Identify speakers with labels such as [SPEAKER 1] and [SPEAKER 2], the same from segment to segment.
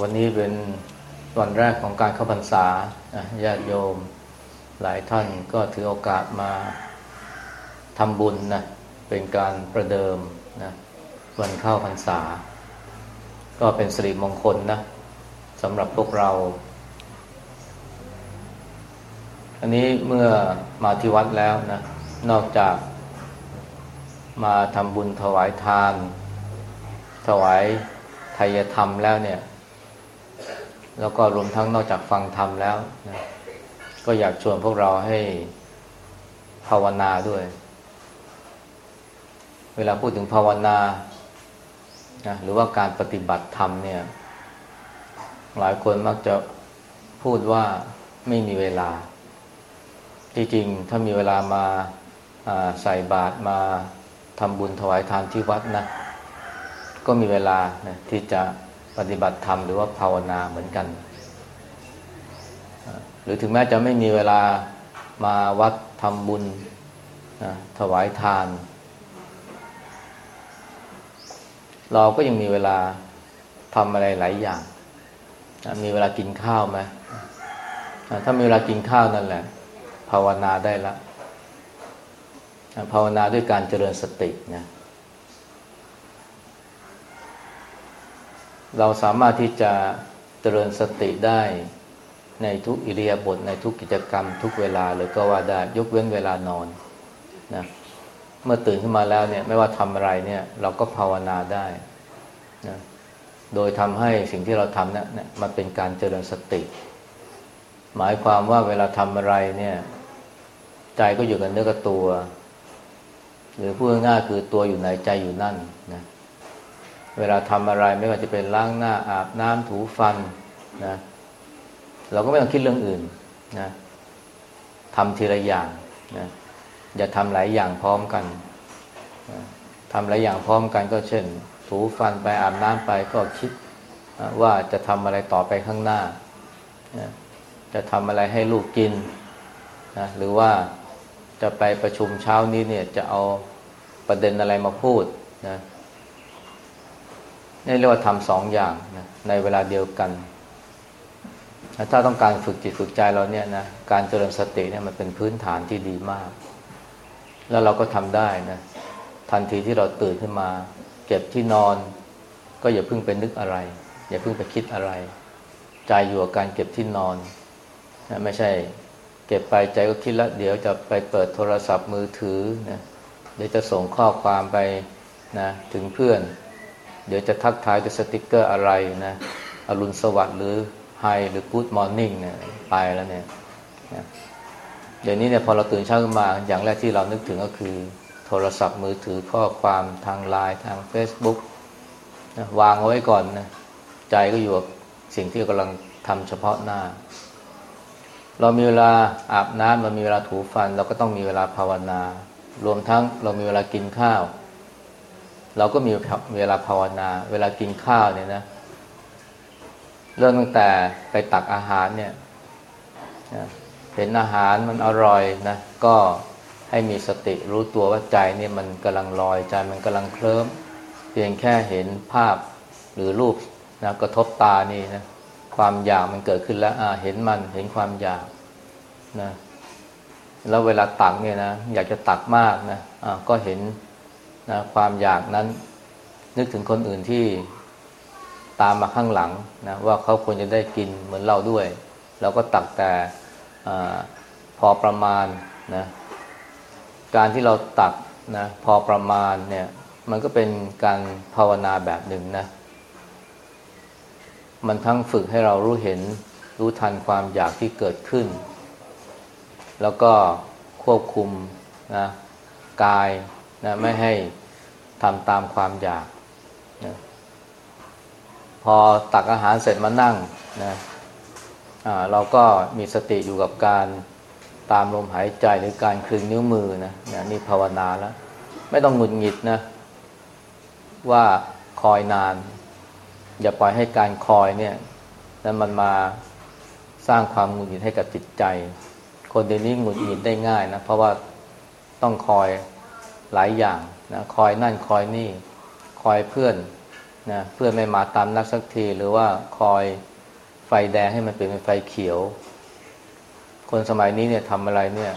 [SPEAKER 1] วันนี้เป็นวันแรกของการเข้าพรรษาญาติโยมหลายท่านก็ถือโอกาสมาทำบุญนะเป็นการประเดิมนะวันเข้าพรรษา ก็เป็นสิริมงคลนะสำหรับพวกเรา อันนี้เมื่อมาที่วัดแล้วนะนอกจากมาทำบุญถวายทาน ถวายไทยธรรมแล้วเนี่ย แล้วก็รวมทั้งนอกจากฟังธรรมแล้วนะก็อยากชวนพวกเราให้ภาวนาด้วย เวลาพูดถึงภาวนานะหรือว่าการปฏิบัติธรรมเนี่ย หลายคนมักจะพูดว่าไม่มีเวลาจริงๆถ้ามีเวลามาใส่บาตรมาทำบุญถวายทานที่วัดนะ ก็มีเวลานะที่จะ ปฏิบัติธรรมหรือว่าภาวนาเหมือนกัน หรือถึงแม้จะไม่มีเวลามาวัดทำบุญนะถวายทาน เราก็ยังมีเวลาทำอะไรหลายอย่าง มีเวลากินข้าวไหมถ้ามีเวลากินข้าวนั่นแหละ ภาวนาได้ละภาวนาด้วยการเจริญสตินะ เราสามารถที่จะเจริญสติได้ในทุกอิริยาบถในทุกกิจกรรม ทุกเวลาเลยก็ว่าได้ยกเว้นเวลานอนนะเมื่อตื่นขึ้นมาแล้วเนี่ยไม่ว่าทำอะไรเนี่ยเราก็ภาวนาได้นะโดยทำให้สิ่งที่เราทำเนี่ยมันเป็นการเจริญสติ หมายความว่าเวลาทำอะไรเนี่ยใจก็อยู่กับเนื้อกับตัว หรือพูดง่ายคือตัวอยู่ในใจอยู่นั่นนะ เวลาทำอะไรไม่ว่าจะเป็นล้างหน้าอาบน้ำถูฟันนะเราก็ไม่ต้องคิดเรื่องอื่นนะทำทีละอย่างนะอย่าทำหลายอย่างพร้อมกันนะทำหลายอย่างพร้อมกันก็เช่น ถูฟันไปอาบน้ำไปก็คิดว่าจะทำอะไรต่อไปข้างหน้านะจะทำอะไรให้ลูกกินนะหรือว่าจะไปประชุมเช้านี้เนี่ยจะเอาประเด็นอะไรมาพูดนะ นี่เรียกว่าทำสองอย่างนะในเวลาเดียวกัน ถ้าต้องการฝึกจิตฝึกใจเราเนี่ยนะการเจริญสติเนี่ยมันเป็นพื้นฐานที่ดีมาก แล้วเราก็ทำได้นะทันทีที่เราตื่นขึ้นมา เก็บที่นอน ก็อย่าเพิ่งไปนึกอะไร อย่าเพิ่งไปคิดอะไร ใจอยู่กับการเก็บที่นอนนะไม่ใช่เก็บไปใจก็คิดแล้วเดี๋ยวจะไปเปิดโทรศัพท์มือถือนะเดี๋ยวจะส่งข้อความไปนะถึงเพื่อน เดี๋ยวจะทักทายด้วยสติกเกอร์อะไรนะอรุณสวัสดิ์หรือ Hi หรือ good morning เนี่ยไปแล้วเนี่ยเดี๋ยวนี้เนี่ยพอเราตื่นเช้าขึ้นมาอย่างแรกที่เรานึกถึงก็คือ โทรศัพท์มือถือข้อความทางไลน์ทาง Facebook นะวางเอาไว้ก่อนนะใจก็อยู่กับสิ่งที่กำลังทำเฉพาะหน้า เรามีเวลาอาบน้ำเรามีเวลาถูฟัน เราก็ต้องมีเวลาภาวนารวมทั้งเรามีเวลากินข้าว เราก็มีเวลาภาวนา เวลากินข้าวเนี่ยนะเริ่มตั้งแต่ไปตักอาหารเนี่ยเห็นอาหารมันอร่อยนะก็ให้มีสติรู้ตัวว่าใจเนี่ยมันกำลังลอยใจมันกำลังเคลิ้มเพียงแค่เห็นภาพหรือรูปนะกระทบตานี่นะความอยากมันเกิดขึ้นแล้วเห็นมันเห็นความอยากนะแล้วเวลาตักเนี่ยนะอยากจะตักมากนะะก็เห็น นะความอยากนั้น นึกถึงคนอื่นที่ตามมาข้างหลังนะว่าเขาควรจะได้กินเหมือนเราด้วย เราก็ตักแต่พอประมาณนะการที่เราตักนะพอประมาณเนี่ยมันก็เป็นการภาวนาแบบหนึ่งนะ มันทั้งฝึกให้เรารู้เห็นรู้ทันความอยากที่เกิดขึ้น แล้วก็ควบคุมนะกาย นะไม่ให้ทำตามความอยากนะพอตักอาหารเสร็จมานั่งนะเราก็มีสติอยู่กับการตามลมหายใจหรือการคลึงนิ้วมือนะนะนี่ภาวนาแล้ว ไม่ต้องหงุดหงิดนะ ว่าคอยนาน อย่าปล่อยให้การคอยเนี่ยนั้นมันมาสร้างความหงุดหงิดให้กับจิตใจ คนเดี๋ยวนี้หงุดหงิดได้ง่ายนะ เพราะว่าต้องคอย หลายอย่างนะคอยนั่นคอยนี่ คอยเพื่อนนะเพื่อนไม่มาตามนัดสักที หรือว่าคอยไฟแดงให้มันเปลี่ยนเป็นไฟเขียว คนสมัยนี้เนี่ยทำอะไรเนี่ย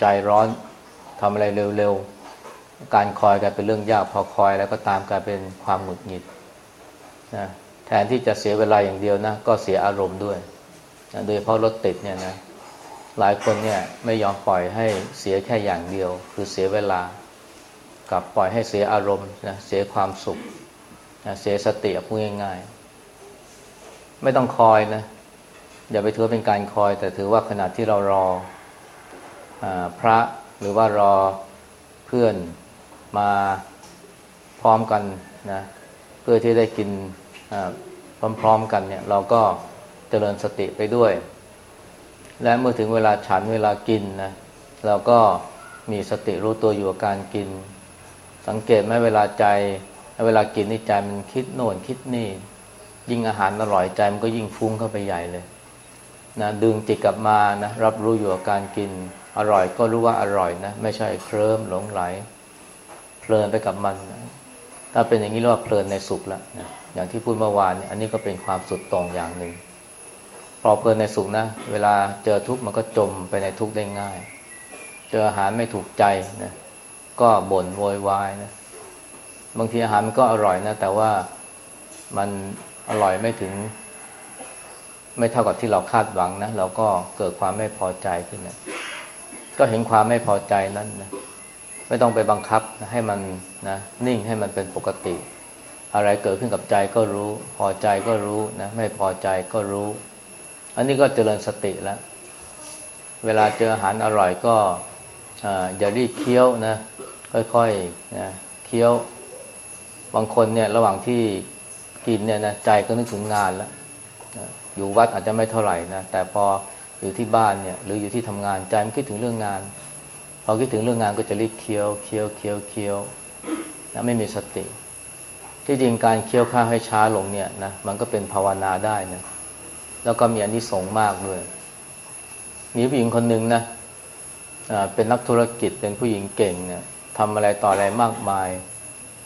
[SPEAKER 1] ใจร้อนทำอะไรเร็วๆ การคอยกลายเป็นเรื่องยากพอคอยแล้วก็ตามกลายเป็นความหงุดหงิดนะแทนที่จะเสียเวลาอย่างเดียวนะ ก็เสียอารมณ์ด้วยนะโดยเฉพาะรถติดเนี่ยนะหลายคนเนี่ยไม่ยอมปล่อยให้เสียแค่อย่างเดียว คือเสียเวลา กับปล่อยให้เสียอารมณ์นะเสียความสุขนะเสียสติพูดง่ายๆ ไม่ต้องคอยนะ อย่าไปถือเป็นการคอย แต่ถือว่าขณะที่เรารออพระหรือว่ารอเพื่อนมาพร้อมกันนะเพื่อที่ได้กินพร้อมๆกันเนี่ย เราก็เจริญสติไปด้วย และเมื่อถึงเวลาฉันเวลากินนะเราก็มีสติรู้ตัวอยู่กับการกิน สังเกตไหมเวลาใจ เวลากินนี่ใจมันคิดโน่นคิดนี่ ยิ่งอาหารอร่อยใจมันก็ยิ่งฟุ้งเข้าไปใหญ่เลยนะดึงจิตกลับมานะรับรู้อยู่กับการกินอร่อยก็รู้ว่าอร่อยนะไม่ใช่เคลิ้มหลงไหล เพลินไปกับมันนะถ้าเป็นอย่างนี้เรียกว่าเพลินในสุขล้วนะอย่างที่พูดเมื่อวานอันนี้ก็เป็นความสุดตรงอย่างหนึ่งพอเพลินในสุขนะเวลาเจอทุกข์มันก็จมไปในทุกข์ได้ง่าย เจออาหารไม่ถูกใจนะ ก็บ่นโวยวายนะบางทีอาหารมันก็อร่อยนะ แต่ว่ามันอร่อยไม่ถึง ไม่เท่ากับที่เราคาดหวังนะเราก็เกิดความไม่พอใจขึ้นนะก็เห็นความไม่พอใจนั้นนะไม่ต้องไปบังคับให้มันนะนิ่งให้มันเป็นปกติ อะไรเกิดขึ้นกับใจก็รู้ พอใจก็รู้นะไม่พอใจก็รู้ อันนี้ก็เจริญสติแล้ว เวลาเจออาหารอร่อยก็อย่ารีบเคี้ยวนะ ค่อยๆนะเคี้ยวบางคนเนี่ย ระหว่างที่กินเนี่ยนะใจก็นึกถึงงานแล้วอยู่วัดอาจจะไม่เท่าไหร่นะแต่พออยู่ที่บ้านเนี่ย หรืออยู่ที่ทำงานใจมันคิดถึงเรื่องงาน พอคิดถึงเรื่องงานก็จะรีบเคี้ยวเคี้ยวเคี้ยวเคี้ยวนะไม่มีสติ ที่จริงการเคี้ยวข้าวให้ช้าลงเนี่ยนะมันก็เป็นภาวนาได้นะแล้วก็มีอันนี้สงมากด้วยมีผู้หญิงคนหนึ่งนะเป็นนักธุรกิจเป็นผู้หญิงเก่งเนี่ย ทำอะไรต่ออะไรมากมาย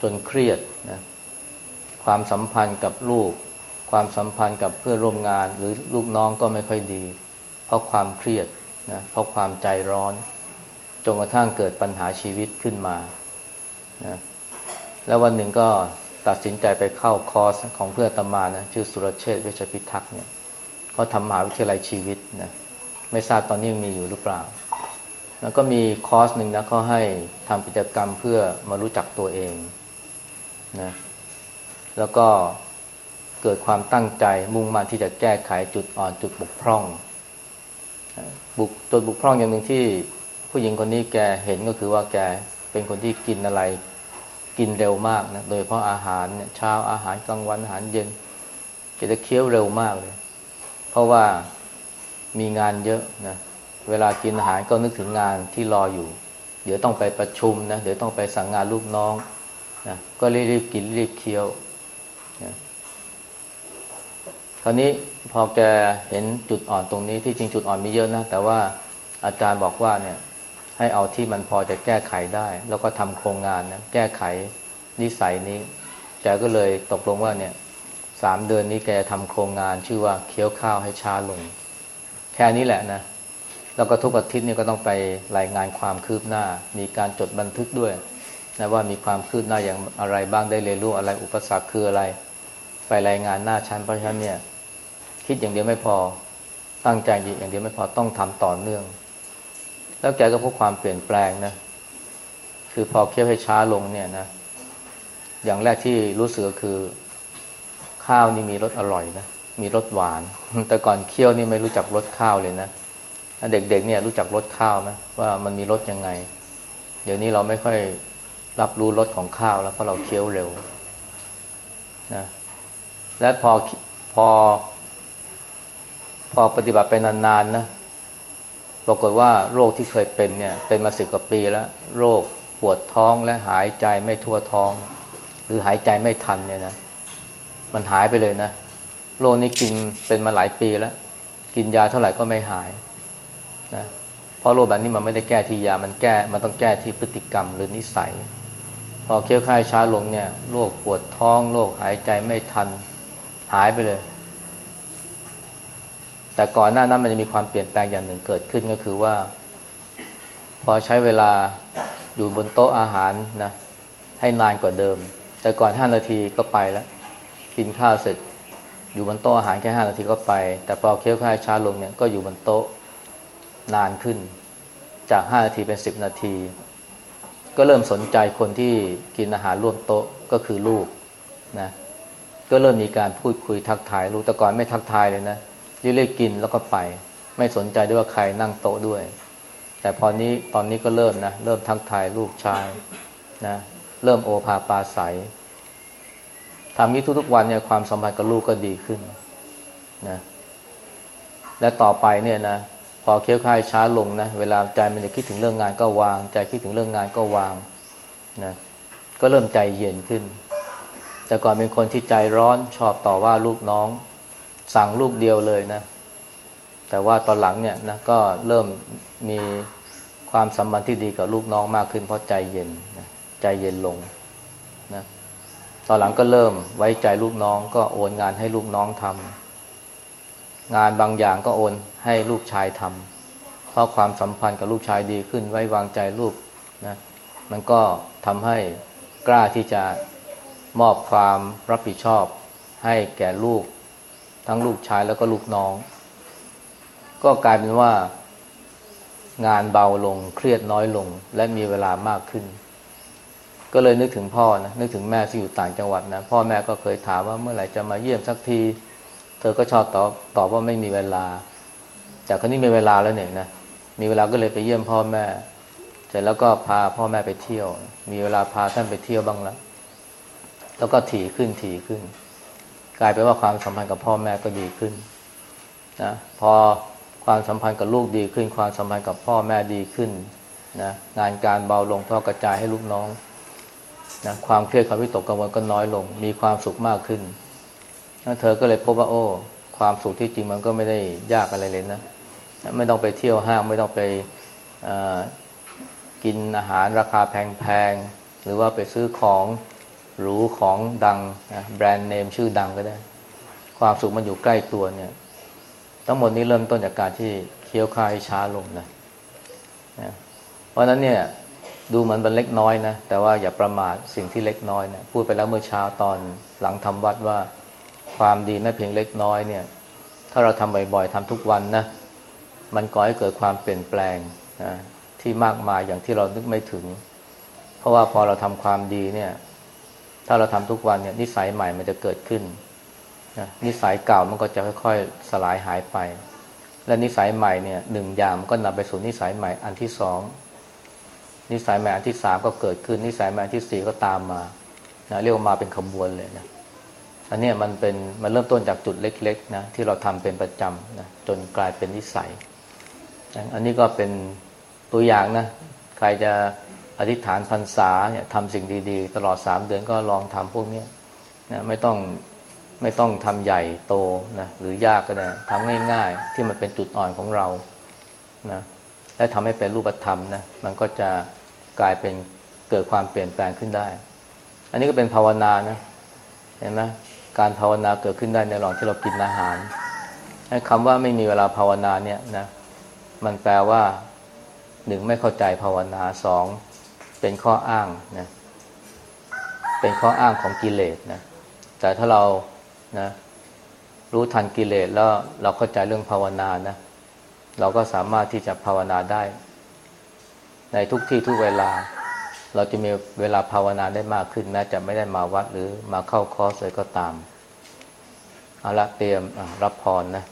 [SPEAKER 1] จนเครียดนะความสัมพันธ์กับลูก ความสัมพันธ์กับเพื่อนร่วมงาน หรือลูกน้องก็ไม่ค่อยดี เพราะความเครียดนะเพราะความใจร้อนจนกระทั่งเกิดปัญหาชีวิตขึ้นมานะแล้ววันหนึ่งก็ตัดสินใจไปเข้าคอร์สของเพื่อนตมานะชื่อสุรเชษเวชพิทักษ์เนี่ยเขาทำมหาวิทยาลัยชีวิตนะไม่ทราบตอนนี้ยังมีอยู่หรือเปล่า แล้วก็มีคอร์สหนึ่งนะเขาให้ทำกิจกรรมเพื่อมารู้จักตัวเองนะแล้วก็เกิดความตั้งใจมุ่งมั่นที่จะแก้ไขจุดอ่อนจุดบกพร่องบุกจุดบกพร่องอย่างหนึ่งที่ผู้หญิงคนนี้แกเห็นก็คือว่าแกเป็นคนที่กินอะไรกินเร็วมากนะโดยเพราะอาหารเนี่ยเช้าอาหารกลางวันอาหารเย็นแกจะเคี้ยวเร็วมากเลย เพราะว่ามีงานเยอะนะ เวลากินอาหารก็นึกถึงงานที่รออยู่ เดี๋ยวต้องไปประชุมนะ เดี๋ยวต้องไปสั่งงานลูกน้องนะก็รีบกินรีบเคี้ยวนะคราวนี้พอแกเห็นจุดอ่อนตรงนี้ที่จริงจุดอ่อนมีเยอะนะ แต่ว่าอาจารย์บอกว่าเนี่ย ให้เอาที่มันพอจะแก้ไขได้ แล้วก็ทำโครงงานนะแก้ไขนิสัยนี้แกก็เลยตกลงว่าเนี่ยสามเดือนนี้แกทำโครงงานชื่อว่าเคี้ยวข้าวให้ช้าลง แค่นี้แหละนะ แล้วก็ทุกอาทิตย์นี่ก็ต้องไปรายงานความคืบหน้า มีการจดบันทึกด้วยนะว่ามีความคืบหน้าอย่างอะไรบ้างได้เรียนรู้อะไรอุปสรรคคืออะไร ไปรายงานหน้าชั้นเพราะฉะนั้นเนี่ยคิดอย่างเดียวไม่พอตั้งใจอย่างเดียวไม่พอต้องทำต่อเนื่อง แล้วแกก็พบความเปลี่ยนแปลงนะคือพอเคี่ยวให้ช้าลงเนี่ยนะ อย่างแรกที่รู้สึกคือ ข้าวนี่มีรสอร่อยนะมีรสหวาน แต่ก่อนเคี่ยวนี่ไม่รู้จักรสข้าวเลยนะ เด็กๆเนี่ยรู้จักรสข้าวไหมว่ามันมีรสยังไง เดี๋ยวนี้เราไม่ค่อยรับรู้รสของข้าวแล้วเพราะเราเคี้ยวเร็วนะและพอพอ พอปฏิบัติไปนานๆนะปรากฏว่าโรคที่เคยเป็นเนี่ย เป็นมาสิบกว่าปีแล้ว โรคปวดท้องและหายใจไม่ทั่วท้อง หรือหายใจไม่ทันเนี่ยนะมันหายไปเลยนะโรคนี้กินเป็นมาหลายปีแล้ว กินยาเท่าไหร่ก็ไม่หาย นะเพราะโรคแบบนี้มันไม่ได้แก้ที่ยา มันแก้ มันต้องแก้ที่พฤติกรรมหรือนิสัย พอเคี้ยวข้าวช้าลงเนี่ยโรคปวดท้องโรคหายใจไม่ทันหายไปเลย แต่ก่อนหน้านั้นมันจะมีความเปลี่ยนแปลงอย่างหนึ่งเกิดขึ้นก็คือว่า พอใช้เวลาอยู่บนโต๊ะอาหารนะให้นานกว่าเดิม แต่ก่อนห้านาทีก็ไปแล้ว กินข้าวเสร็จ อยู่บนโต๊ะอาหารแค่ห้านาทีก็ไป แต่พอเคี้ยวข้าวช้าลงเนี่ยก็อยู่บนโต๊ะ นานขึ้น จากห้านาทีเป็นสิบนาที ก็เริ่มสนใจคนที่กินอาหารร่วมโต๊ะก็คือลูกนะก็เริ่มมีการพูดคุยทักทายลูกแต่ก่อนไม่ทักทายเลยนะเรียกกินแล้วก็ไป ไม่สนใจด้วยว่าใครนั่งโต๊ะด้วย แต่พอนี้ตอนนี้ก็เริ่มนะเริ่มทักทายลูกชายนะเริ่มโอภาปาใสทำนี้ทุกๆวันเนี่ยความสัมพันธ์กับลูกก็ดีขึ้นนะและต่อไปเนี่ยนะ พอเคี้ยวข้าวช้าลงนะเวลาใจมันจะคิดถึงเรื่องงานก็วาง ใจคิดถึงเรื่องงานก็วางนะก็เริ่มใจเย็นขึ้น แต่ก่อนเป็นคนที่ใจร้อนชอบต่อว่าลูกน้อง สั่งลูกเดียวเลยนะ แต่ว่าตอนหลังเนี่ยนะก็เริ่มมีความสัมพันธ์ที่ดีกับลูกน้องมากขึ้น เพราะใจเย็นนะใจเย็นลงนะตอนหลังก็เริ่มไว้ใจลูกน้องก็โอนงานให้ลูกน้องทำ งานบางอย่างก็โอนให้ลูกชายทำเพราะความสัมพันธ์กับลูกชายดีขึ้นไว้วางใจลูกนะมันก็ทำให้กล้าที่จะมอบความรับผิดชอบ ให้แก่ลูก ทั้งลูกชายแล้วก็ลูกน้อง ก็กลายเป็นว่า งานเบาลงเครียดน้อยลง และมีเวลามากขึ้น ก็เลยนึกถึงพ่อนะนึกถึงแม่ที่อยู่ต่างจังหวัดนะพ่อแม่ก็เคยถามว่าเมื่อไหร่จะมาเยี่ยมสักที เธอก็ชอบตอบตอบว่าไม่มีเวลาจากคนนี้มีเวลาแล้วเนี่ยนะมีเวลาก็เลยไปเยี่ยมพ่อแม่ เสร็จแล้วก็พาพ่อแม่ไปเที่ยว มีเวลาพาท่านไปเที่ยวบ้างแล้วแล้วก็ถี่ขึ้นถี่ขึ้น กลายเป็นว่าความสัมพันธ์กับพ่อแม่ก็ดีขึ้นนะพอความสัมพันธ์กับลูกดีขึ้น ความสัมพันธ์กับพ่อแม่ดีขึ้นนะงานการเบาลงพ่อกระจายให้ลูกน้องนะความเครียดความวิตกกังวลก็น้อยลง มีความสุขมากขึ้น แล้วเธอก็เลยพบว่าโอ้ความสุขที่จริงมันก็ไม่ได้ยากอะไรเลยนะ ไม่ต้องไปเที่ยวห้างไม่ต้องไปกินอาหารราคาแพงๆ หรือว่าไปซื้อของหรูของดังนะแบรนด์เนมชื่อดังก็ได้ ความสุขมันอยู่ใกล้ตัวเนี่ย ทั้งหมดนี้เริ่มต้นจากการที่เคี้ยวข้าวให้ช้าลงนะนะเพราะนั้นเนี่ยดูเหมือนมันเล็กน้อยนะ แต่ว่าอย่าประมาทสิ่งที่เล็กน้อยนะพูดไปแล้วเมื่อเช้าตอนหลังทำวัดว่า ความดีแม้เพียงเล็กน้อยเนี่ย ถ้าเราทำบ่อยๆทำทุกวันนะมันก่อให้เกิดความเปลี่ยนแปลงนะที่มากมายอย่างที่เรานึกไม่ถึง เพราะว่าพอเราทำความดีเนี่ย ถ้าเราทำทุกวันเนี่ย นิสัยใหม่มันจะเกิดขึ้นนะนิสัยเก่ามันก็จะค่อยๆสลายหายไป และนิสัยใหม่เนี่ยหนึ่งอย่างมันก็นำไปสู่นิสัยใหม่อันที่สองนิสัยใหม่อันที่สามก็เกิดขึ้น นิสัยใหม่อันที่สี่ก็ตามมานะเรียกว่ามาเป็นขบวนเลยนะ อันนี้มันเป็นมันเริ่มต้นจากจุดเล็กๆนะที่เราทำเป็นประจำนะจนกลายเป็นนิสัย อันนี้ก็เป็นตัวอย่างนะ ใครจะอธิษฐานพรรษาเนี่ยทำสิ่งดีๆ ตลอดสามเดือนก็ลองทำพวกนี้นะไม่ต้องไม่ต้องทำใหญ่โตนะหรือยากก็ได้ทำง่ายๆ ที่มันเป็นจุดอ่อนของเรานะและทำให้เป็นรูปธรรมนะมันก็จะกลายเป็นเกิดความเปลี่ยนแปลงขึ้นได้ อันนี้ก็เป็นภาวนานะเห็นไหม การภาวนาเกิดขึ้นได้ในระหว่างที่เรากินอาหารคำว่าไม่มีเวลาภาวนาเนี่ยนะมันแปลว่าหนึ่งไม่เข้าใจภาวนาสองเป็นข้ออ้างนะเป็นข้ออ้างของกิเลสนะแต่ถ้าเรานะรู้ทันกิเลสแล้วเราเข้าใจเรื่องภาวนานะเราก็สามารถที่จะภาวนาได้ ในทุกที่ทุกเวลา เราจะมีเวลาภาวนาได้มากขึ้นแม้จะไม่ได้มาวัดหรือมาเข้าคอร์สเลยก็ตามเอาละเตรียมรับพรนะ